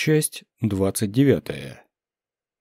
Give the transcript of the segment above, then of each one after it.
Часть 29.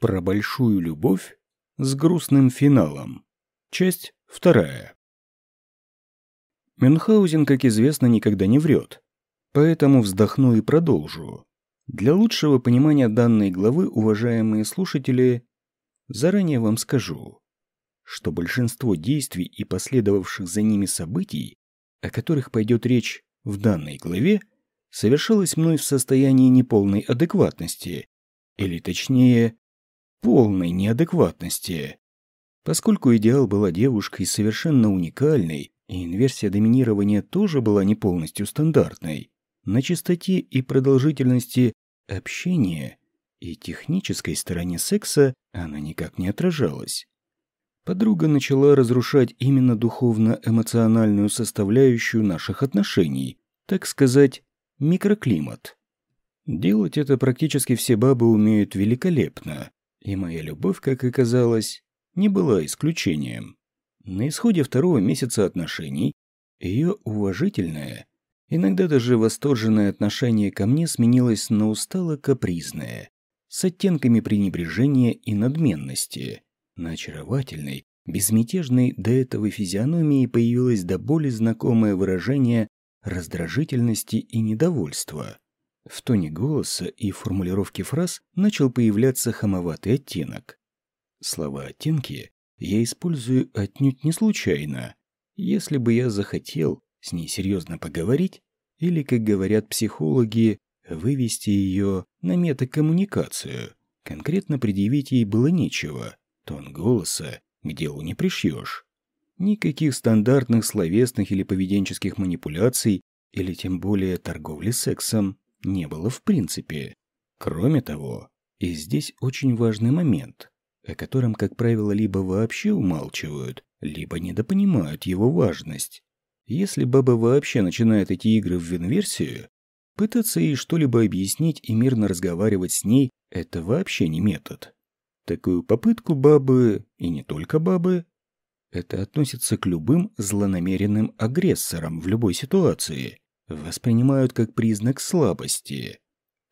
Про большую любовь с грустным финалом. Часть 2. Мюнхгаузен, как известно, никогда не врет. Поэтому вздохну и продолжу. Для лучшего понимания данной главы, уважаемые слушатели, заранее вам скажу, что большинство действий и последовавших за ними событий, о которых пойдет речь в данной главе, совершалось мной в состоянии неполной адекватности, или точнее, полной неадекватности. Поскольку идеал была девушкой совершенно уникальной, и инверсия доминирования тоже была не полностью стандартной, на частоте и продолжительности общения и технической стороне секса она никак не отражалась. Подруга начала разрушать именно духовно-эмоциональную составляющую наших отношений, так сказать, микроклимат. Делать это практически все бабы умеют великолепно, и моя любовь, как оказалось, не была исключением. На исходе второго месяца отношений ее уважительное Иногда даже восторженное отношение ко мне сменилось на устало-капризное, с оттенками пренебрежения и надменности. На очаровательной, безмятежной до этого физиономии появилось до боли знакомое выражение раздражительности и недовольства. В тоне голоса и формулировке фраз начал появляться хамоватый оттенок. Слова «оттенки» я использую отнюдь не случайно. Если бы я захотел, с ней серьезно поговорить или, как говорят психологи, вывести ее на метакоммуникацию. Конкретно предъявить ей было нечего. Тон голоса к делу не пришьешь. Никаких стандартных словесных или поведенческих манипуляций, или тем более торговли сексом, не было в принципе. Кроме того, и здесь очень важный момент, о котором, как правило, либо вообще умалчивают, либо недопонимают его важность. Если баба вообще начинает эти игры в инверсию, пытаться ей что-либо объяснить и мирно разговаривать с ней – это вообще не метод. Такую попытку бабы, и не только бабы, это относится к любым злонамеренным агрессорам в любой ситуации, воспринимают как признак слабости.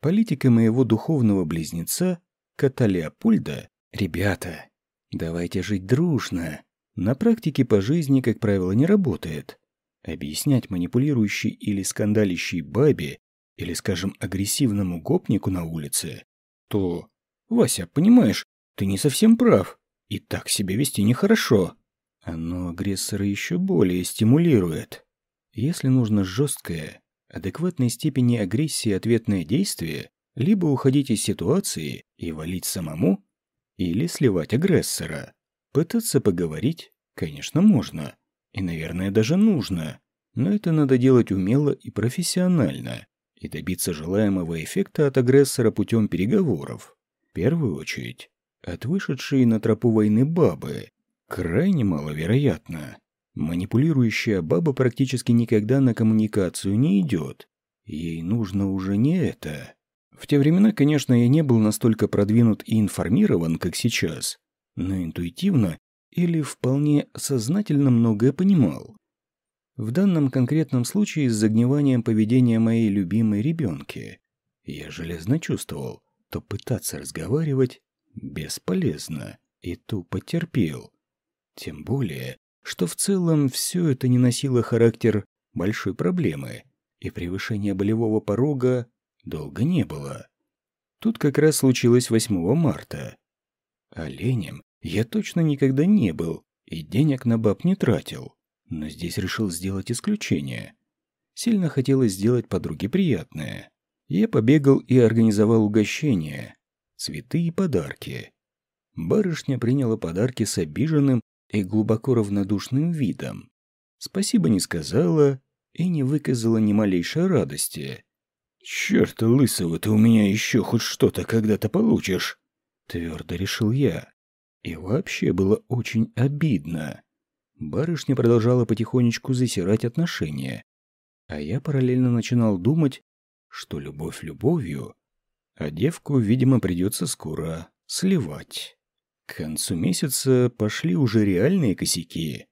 Политика моего духовного близнеца, кота Леопольда, «Ребята, давайте жить дружно», на практике по жизни, как правило, не работает. Объяснять манипулирующей или скандалящей бабе или, скажем, агрессивному гопнику на улице, то «Вася, понимаешь, ты не совсем прав, и так себя вести нехорошо». Оно агрессора еще более стимулирует. Если нужно жесткое, адекватной степени агрессии ответное действие, либо уходить из ситуации и валить самому, или сливать агрессора. Пытаться поговорить, конечно, можно. И, наверное, даже нужно. Но это надо делать умело и профессионально. И добиться желаемого эффекта от агрессора путем переговоров. В первую очередь, от вышедшей на тропу войны бабы. Крайне маловероятно. Манипулирующая баба практически никогда на коммуникацию не идет. Ей нужно уже не это. В те времена, конечно, я не был настолько продвинут и информирован, как сейчас, но интуитивно или вполне сознательно многое понимал. В данном конкретном случае с загниванием поведения моей любимой ребенки я железно чувствовал, то пытаться разговаривать бесполезно и тупо терпел. Тем более, что в целом все это не носило характер большой проблемы, и превышение болевого порога долго не было. Тут как раз случилось 8 марта. Оленем я точно никогда не был и денег на баб не тратил. Но здесь решил сделать исключение. Сильно хотелось сделать подруге приятное. Я побегал и организовал угощение, цветы и подарки. Барышня приняла подарки с обиженным и глубоко равнодушным видом. Спасибо не сказала и не выказала ни малейшей радости. «Чёрта лысого, ты у меня еще хоть что-то когда-то получишь!» Твердо решил я. И вообще было очень обидно. Барышня продолжала потихонечку засирать отношения. А я параллельно начинал думать, что любовь любовью, а девку, видимо, придется скоро сливать. К концу месяца пошли уже реальные косяки.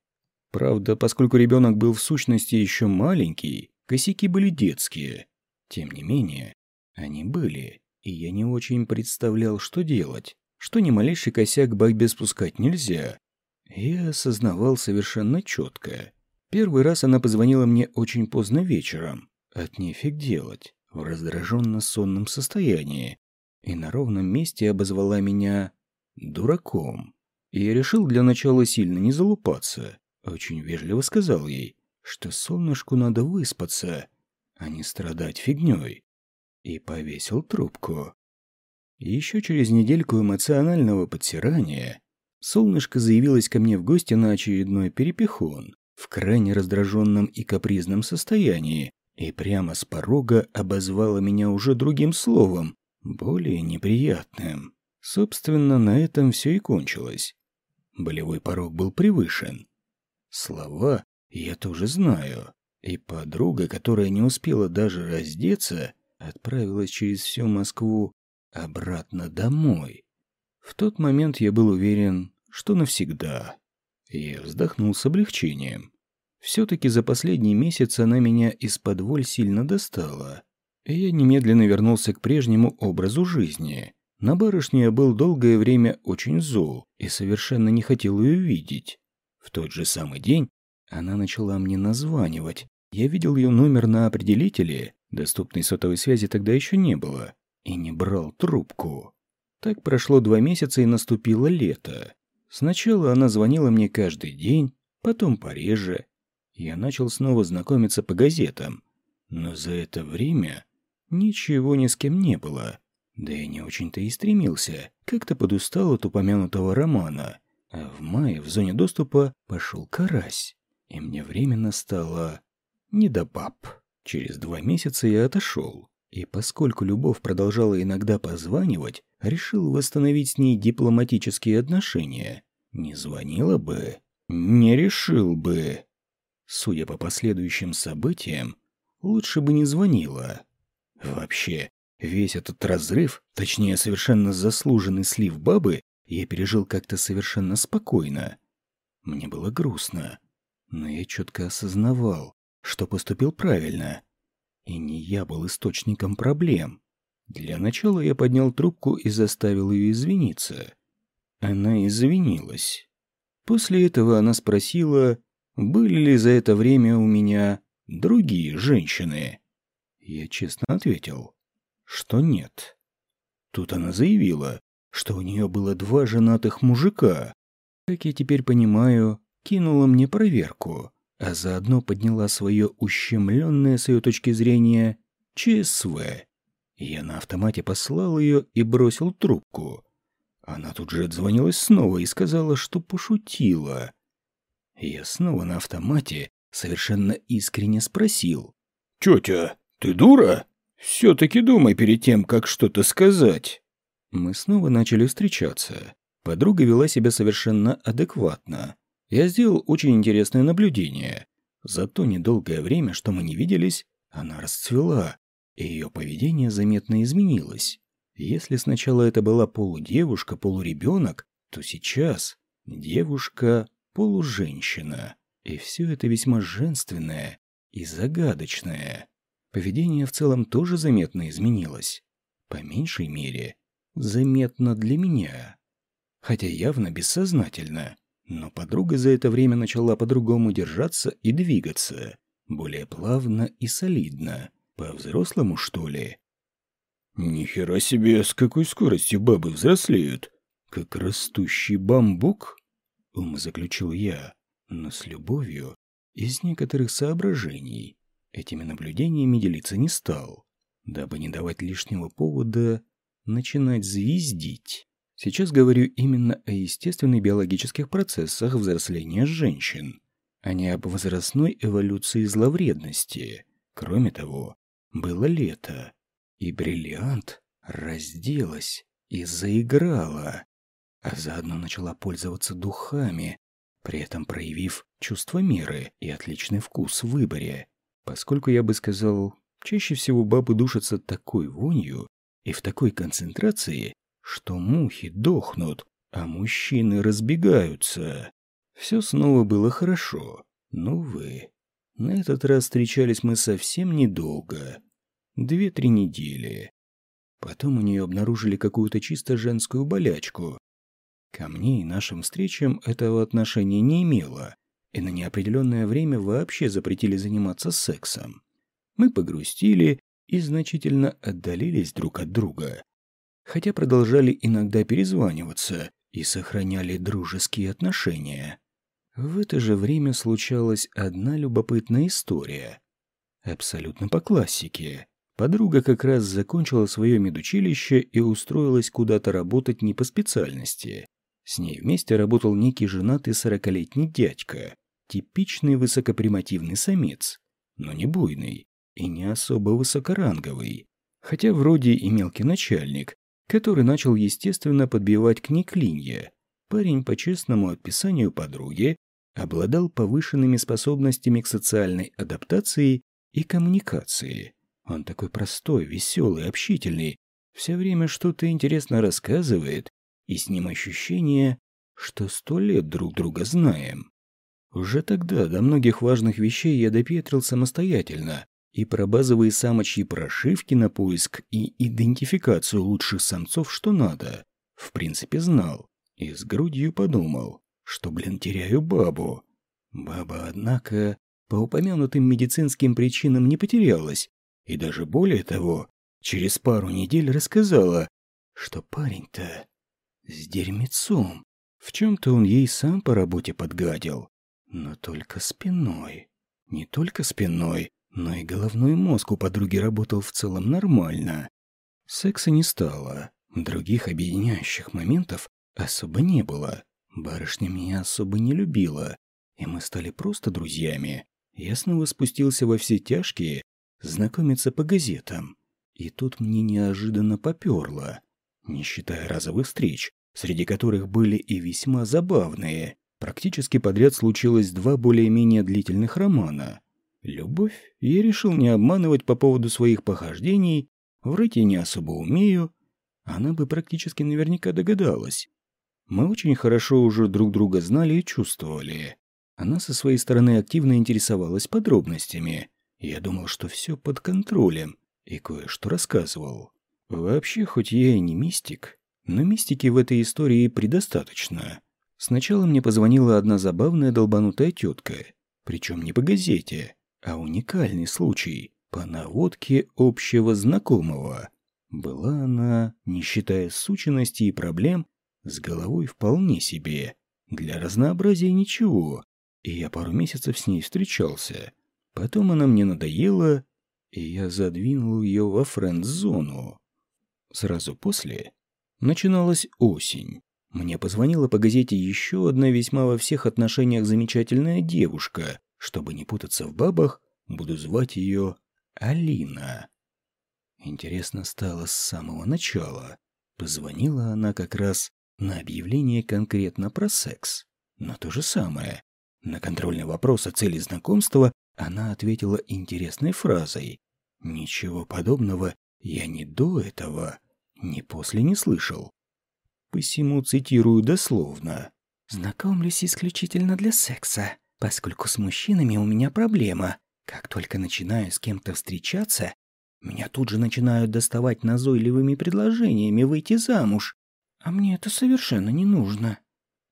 Правда, поскольку ребенок был в сущности еще маленький, косяки были детские. Тем не менее, они были, и я не очень представлял, что делать, что ни малейший косяк Багбе спускать нельзя. Я осознавал совершенно четко. Первый раз она позвонила мне очень поздно вечером. От нефиг делать, в раздраженно-сонном состоянии. И на ровном месте обозвала меня дураком. И я решил для начала сильно не залупаться. Очень вежливо сказал ей, что солнышку надо выспаться, а не страдать фигней. И повесил трубку. Еще через недельку эмоционального подтирания солнышко заявилось ко мне в гости на очередной перепихон в крайне раздраженном и капризном состоянии и прямо с порога обозвало меня уже другим словом, более неприятным. Собственно, на этом все и кончилось. Болевой порог был превышен. Слова я тоже знаю. И подруга, которая не успела даже раздеться, отправилась через всю Москву обратно домой. В тот момент я был уверен, что навсегда. Я вздохнул с облегчением. Все-таки за последний месяц она меня из-под воль сильно достала. И я немедленно вернулся к прежнему образу жизни. На барышню я был долгое время очень зол и совершенно не хотел ее видеть. В тот же самый день она начала мне названивать. Я видел ее номер на определителе, доступной сотовой связи тогда еще не было, и не брал трубку. Так прошло два месяца и наступило лето. Сначала она звонила мне каждый день, потом пореже, я начал снова знакомиться по газетам. Но за это время ничего ни с кем не было. Да и не очень-то и стремился. Как-то подустал от упомянутого романа. А в мае в зоне доступа пошел карась. И мне временно стало не до баб. Через два месяца я отошел. И поскольку Любовь продолжала иногда позванивать, решил восстановить с ней дипломатические отношения. Не звонила бы, не решил бы. Судя по последующим событиям, лучше бы не звонила. Вообще, весь этот разрыв, точнее, совершенно заслуженный слив бабы, я пережил как-то совершенно спокойно. Мне было грустно, но я четко осознавал, что поступил правильно. И не я был источником проблем. Для начала я поднял трубку и заставил ее извиниться. Она извинилась. После этого она спросила, были ли за это время у меня другие женщины? Я честно ответил, что нет. Тут она заявила, что у нее было два женатых мужика. Как я теперь понимаю, кинула мне проверку, а заодно подняла свое ущемленное с ее точки зрения ЧСВ. Я на автомате послал ее и бросил трубку. Она тут же отзвонилась снова и сказала, что пошутила. Я снова на автомате совершенно искренне спросил. «Тетя, ты дура? Все-таки думай перед тем, как что-то сказать». Мы снова начали встречаться. Подруга вела себя совершенно адекватно. Я сделал очень интересное наблюдение. За то недолгое время, что мы не виделись, она расцвела, и ее поведение заметно изменилось. Если сначала это была полудевушка, полуребенок, то сейчас девушка полуженщина. И все это весьма женственное и загадочное. Поведение в целом тоже заметно изменилось. По меньшей мере, заметно для меня. Хотя явно бессознательно. Но подруга за это время начала по-другому держаться и двигаться. Более плавно и солидно. По-взрослому, что ли? «Нихера себе, с какой скоростью бабы взрослеют! Как растущий бамбук!» умозаключил я, но с любовью, из некоторых соображений. Этими наблюдениями делиться не стал, дабы не давать лишнего повода начинать звездить. Сейчас говорю именно о естественных биологических процессах взросления женщин, а не об возрастной эволюции зловредности. Кроме того, было лето, и бриллиант разделась и заиграла а заодно начала пользоваться духами, при этом проявив чувство меры и отличный вкус в выборе. Поскольку я бы сказал, чаще всего бабы душатся такой вонью и в такой концентрации, что мухи дохнут, а мужчины разбегаются. Все снова было хорошо, но, вы, на этот раз встречались мы совсем недолго. Две-три недели. Потом у нее обнаружили какую-то чисто женскую болячку. Ко мне и нашим встречам этого отношения не имело, и на неопределенное время вообще запретили заниматься сексом. Мы погрустили и значительно отдалились друг от друга. Хотя продолжали иногда перезваниваться и сохраняли дружеские отношения. В это же время случалась одна любопытная история. Абсолютно по классике. Подруга как раз закончила свое медучилище и устроилась куда-то работать не по специальности. С ней вместе работал некий женатый сорокалетний дядька. Типичный высокопримативный самец, но не буйный и не особо высокоранговый. Хотя вроде и мелкий начальник, который начал, естественно, подбивать к ней клинья. Парень по честному описанию подруги обладал повышенными способностями к социальной адаптации и коммуникации. Он такой простой, веселый, общительный, все время что-то интересно рассказывает, и с ним ощущение, что сто лет друг друга знаем. Уже тогда до многих важных вещей я допетрил самостоятельно, и про базовые самочьи прошивки на поиск и идентификацию лучших самцов что надо, в принципе знал, и с грудью подумал, что, блин, теряю бабу. Баба, однако, по упомянутым медицинским причинам не потерялась, и даже более того, через пару недель рассказала, что парень-то с дерьмецом. В чем-то он ей сам по работе подгадил, но только спиной. Не только спиной, но и головной мозг у подруги работал в целом нормально. Секса не стало, других объединяющих моментов особо не было. Барышня меня особо не любила, и мы стали просто друзьями. Я снова спустился во все тяжкие, знакомиться по газетам. И тут мне неожиданно поперло, не считая разовых встреч, среди которых были и весьма забавные. Практически подряд случилось два более-менее длительных романа. Любовь я решил не обманывать по поводу своих похождений, врать я не особо умею. Она бы практически наверняка догадалась. Мы очень хорошо уже друг друга знали и чувствовали. Она со своей стороны активно интересовалась подробностями. Я думал, что все под контролем, и кое-что рассказывал. Вообще, хоть я и не мистик, но мистики в этой истории предостаточно. Сначала мне позвонила одна забавная долбанутая тетка, причем не по газете, а уникальный случай, по наводке общего знакомого. Была она, не считая сущности и проблем, с головой вполне себе. Для разнообразия ничего, и я пару месяцев с ней встречался. Потом она мне надоела, и я задвинул ее во френд-зону. Сразу после начиналась осень. Мне позвонила по газете еще одна весьма во всех отношениях замечательная девушка. Чтобы не путаться в бабах, буду звать ее Алина. Интересно стало с самого начала. Позвонила она как раз на объявление конкретно про секс. Но то же самое. На контрольный вопрос о цели знакомства она ответила интересной фразой. «Ничего подобного я ни до этого, ни после не слышал». Посему цитирую дословно. «Знакомлюсь исключительно для секса, поскольку с мужчинами у меня проблема. Как только начинаю с кем-то встречаться, меня тут же начинают доставать назойливыми предложениями выйти замуж. А мне это совершенно не нужно».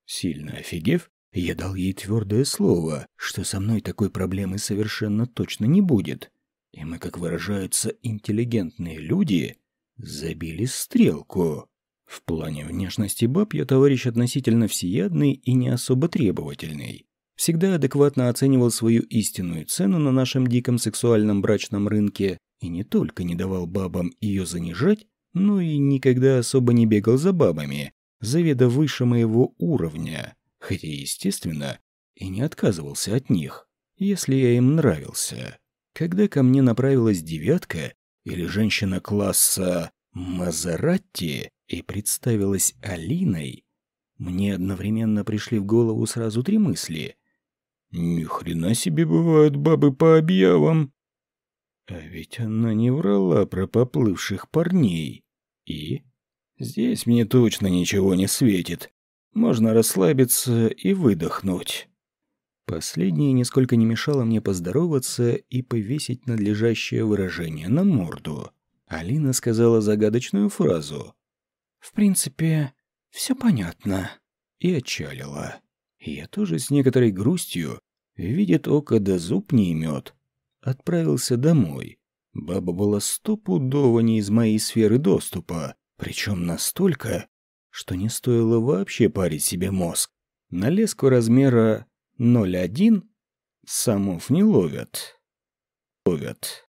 Сильно офигев, я дал ей твердое слово, что со мной такой проблемы совершенно точно не будет. И мы, как выражаются интеллигентные люди, забили стрелку. В плане внешности баб я товарищ относительно всеядный и не особо требовательный. Всегда адекватно оценивал свою истинную цену на нашем диком сексуальном брачном рынке и не только не давал бабам ее занижать, но и никогда особо не бегал за бабами, заведа выше моего уровня хотя, естественно, и не отказывался от них, если я им нравился. Когда ко мне направилась девятка или женщина класса Мазератти и представилась Алиной, мне одновременно пришли в голову сразу три мысли. «Ни хрена себе бывают бабы по объявам!» А ведь она не врала про поплывших парней. И? Здесь мне точно ничего не светит. Можно расслабиться и выдохнуть. Последнее нисколько не мешало мне поздороваться и повесить надлежащее выражение на морду. Алина сказала загадочную фразу. «В принципе, все понятно». И отчалила. Я тоже с некоторой грустью, видит око да зуб не имет, отправился домой. Баба была стопудово не из моей сферы доступа, причем настолько, что не стоило вообще парить себе мозг. На леску размера 0,1 самов не ловят. Ловят.